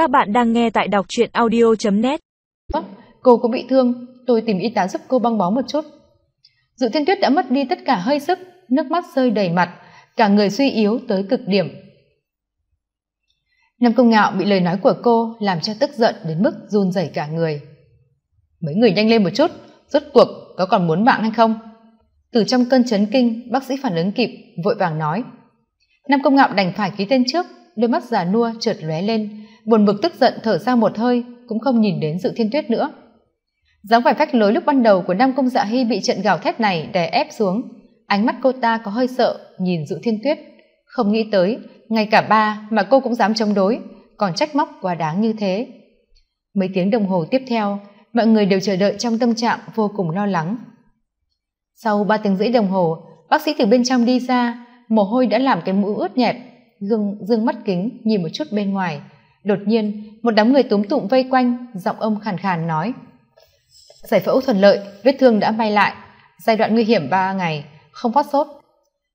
Các bạn đang nghe tại đọc truyện audio.net vâng, Cô có bị thương, tôi tìm y tá giúp cô băng bó một chút. Dự thiên tuyết đã mất đi tất cả hơi sức, nước mắt rơi đầy mặt, cả người suy yếu tới cực điểm. Nam công ngạo bị lời nói của cô làm cho tức giận đến mức run rẩy cả người. Mấy người nhanh lên một chút, rốt cuộc có còn muốn mạng hay không? Từ trong cơn chấn kinh, bác sĩ phản ứng kịp, vội vàng nói. Nam công ngạo đành phải ký tên trước, đôi mắt già nua trượt lóe lên, buồn bực tức giận thở ra một hơi, cũng không nhìn đến dự thiên tuyết nữa. dáng vẻ phách lối lúc ban đầu của nam công dạ hy bị trận gào thét này đè ép xuống. Ánh mắt cô ta có hơi sợ nhìn dự thiên tuyết. Không nghĩ tới ngay cả ba mà cô cũng dám chống đối còn trách móc quá đáng như thế. Mấy tiếng đồng hồ tiếp theo mọi người đều chờ đợi trong tâm trạng vô cùng lo lắng. Sau ba tiếng rưỡi đồng hồ bác sĩ từ bên trong đi ra mồ hôi đã làm cái mũi ướt nhẹp dương dương mắt kính nhìn một chút bên ngoài đột nhiên, một đám người túm tụng vây quanh, giọng ông khàn khàn nói. Giải phẫu thuận lợi, vết thương đã may lại. Giai đoạn nguy hiểm ba ngày, không phát sốt.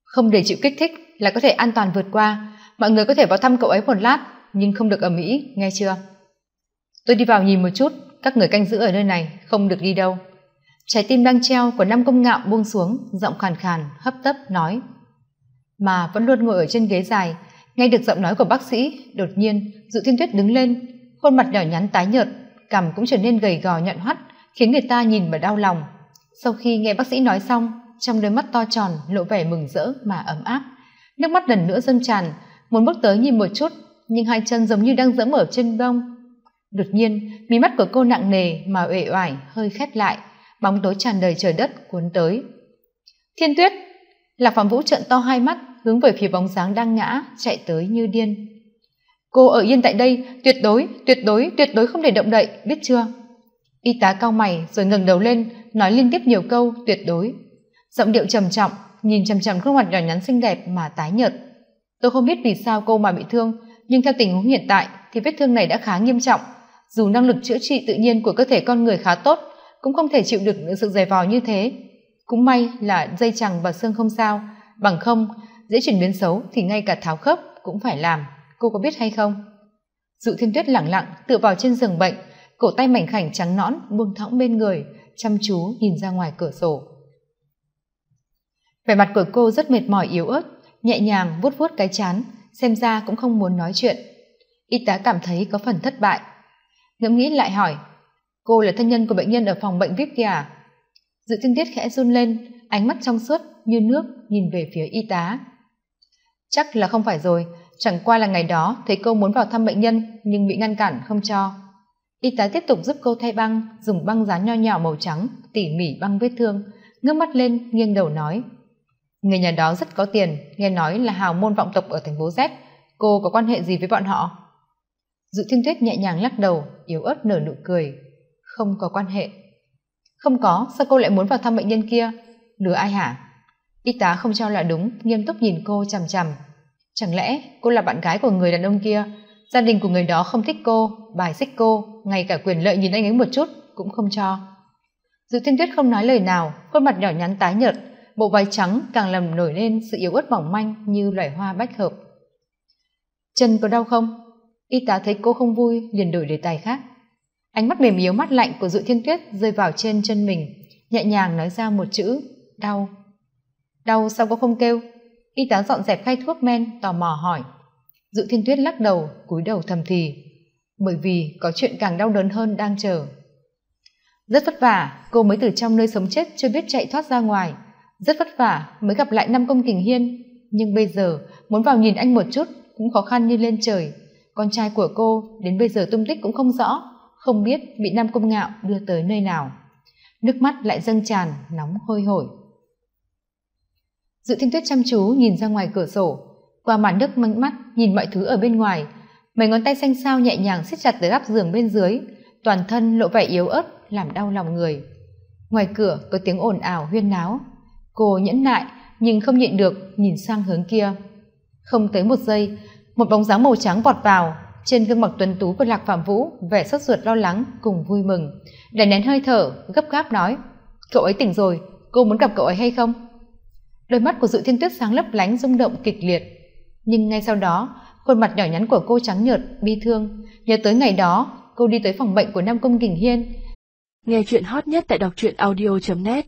Không để chịu kích thích là có thể an toàn vượt qua. Mọi người có thể vào thăm cậu ấy một lát, nhưng không được ở mỹ nghe chưa? Tôi đi vào nhìn một chút, các người canh giữ ở nơi này, không được đi đâu. Trái tim đang treo của năm công ngạo buông xuống, giọng khàn khàn, hấp tấp, nói. Mà vẫn luôn ngồi ở trên ghế dài nghe được giọng nói của bác sĩ, đột nhiên, dự thiên tuyết đứng lên, khuôn mặt nhỏ nhắn tái nhợt, cằm cũng trở nên gầy gò nhọn hoắt, khiến người ta nhìn mà đau lòng. Sau khi nghe bác sĩ nói xong, trong đôi mắt to tròn lộ vẻ mừng rỡ mà ấm áp, nước mắt lần nữa dâng tràn, muốn bước tới nhìn một chút, nhưng hai chân giống như đang dẫm ở trên bông. Đột nhiên, mí mắt của cô nặng nề mà uể oải, hơi khép lại, bóng tối tràn đầy trời đất cuốn tới. Thiên tuyết, lạc phạm vũ trợn to hai mắt hướng về phía bóng dáng đang ngã, chạy tới như điên. Cô ở yên tại đây, tuyệt đối tuyệt đối tuyệt đối không để động đậy, biết chưa? Y tá cao mày rồi ngẩng đầu lên, nói liên tiếp nhiều câu, tuyệt đối. Giọng điệu trầm trọng, nhìn chằm chằm khuôn mặt nhỏ nhắn xinh đẹp mà tái nhợt. Tôi không biết vì sao cô mà bị thương, nhưng theo tình huống hiện tại thì vết thương này đã khá nghiêm trọng. Dù năng lực chữa trị tự nhiên của cơ thể con người khá tốt, cũng không thể chịu được sự dày vò như thế. Cũng may là dây chằng và xương không sao, bằng không dễ chuyển biến xấu thì ngay cả tháo khớp cũng phải làm. Cô có biết hay không? Dụ thiên tuyết lẳng lặng tựa vào trên giường bệnh, cổ tay mảnh khảnh trắng nõn buông thõng bên người, chăm chú nhìn ra ngoài cửa sổ. Vẻ mặt của cô rất mệt mỏi, yếu ớt, nhẹ nhàng vuốt vuốt cái chán, xem ra cũng không muốn nói chuyện. Y tá cảm thấy có phần thất bại. Ngẫm nghĩ lại hỏi, cô là thân nhân của bệnh nhân ở phòng bệnh vip kia à? Dự thiên tiết khẽ run lên, ánh mắt trong suốt như nước nhìn về phía y tá chắc là không phải rồi. Chẳng qua là ngày đó thấy cô muốn vào thăm bệnh nhân, nhưng bị ngăn cản, không cho. Y tá tiếp tục giúp cô thay băng, dùng băng dán nho nhỏ màu trắng, tỉ mỉ băng vết thương, ngước mắt lên, nghiêng đầu nói. Người nhà đó rất có tiền, nghe nói là hào môn vọng tộc ở thành phố z. Cô có quan hệ gì với bọn họ? Dự thiên tuyết nhẹ nhàng lắc đầu, yếu ớt nở nụ cười. Không có quan hệ. Không có, sao cô lại muốn vào thăm bệnh nhân kia? Lừa ai hả? Y tá không cho là đúng, nghiêm túc nhìn cô chằm chằm. Chẳng lẽ cô là bạn gái của người đàn ông kia? Gia đình của người đó không thích cô, bài xích cô, ngay cả quyền lợi nhìn anh ấy một chút cũng không cho. Dự thiên tuyết không nói lời nào, khuôn mặt nhỏ nhắn tái nhợt, bộ váy trắng càng làm nổi lên sự yếu ớt mỏng manh như loài hoa bách hợp. Chân có đau không? Y tá thấy cô không vui, liền đổi đề tài khác. Ánh mắt mềm yếu mắt lạnh của dự thiên tuyết rơi vào trên chân mình, nhẹ nhàng nói ra một chữ, đau đau sao có không kêu? Y tá dọn dẹp khay thuốc men, tò mò hỏi. Dự thiên tuyết lắc đầu, cúi đầu thầm thì, bởi vì có chuyện càng đau đớn hơn đang chờ. Rất vất vả, cô mới từ trong nơi sống chết chưa biết chạy thoát ra ngoài. Rất vất vả mới gặp lại năm công kình hiên. Nhưng bây giờ, muốn vào nhìn anh một chút cũng khó khăn như lên trời. Con trai của cô đến bây giờ tung tích cũng không rõ, không biết bị nam công ngạo đưa tới nơi nào. Nước mắt lại dâng tràn, nóng hôi hổi dự thiên tuyết chăm chú nhìn ra ngoài cửa sổ. Qua màn nước manh mắt nhìn mọi thứ ở bên ngoài. Mấy ngón tay xanh xao nhẹ nhàng siết chặt tới gắp giường bên dưới. Toàn thân lộ vẻ yếu ớt, làm đau lòng người. Ngoài cửa có tiếng ồn ào huyên náo. Cô nhẫn nại, nhưng không nhịn được, nhìn sang hướng kia. Không tới một giây, một bóng dáng màu trắng vọt vào. Trên gương mặt tuấn tú của lạc phạm vũ, vẻ sốt ruột lo lắng cùng vui mừng. Đè nén hơi thở, gấp gáp nói, cậu ấy tỉnh rồi, cô muốn gặp cậu ấy hay không? Đôi mắt của dự thiên tuyết sáng lấp lánh, rung động kịch liệt. Nhưng ngay sau đó, khuôn mặt nhỏ nhắn của cô trắng nhợt, bi thương. Nhớ tới ngày đó, cô đi tới phòng bệnh của nam công kình hiên. Nghe chuyện hot nhất tại đọc truyện audio net.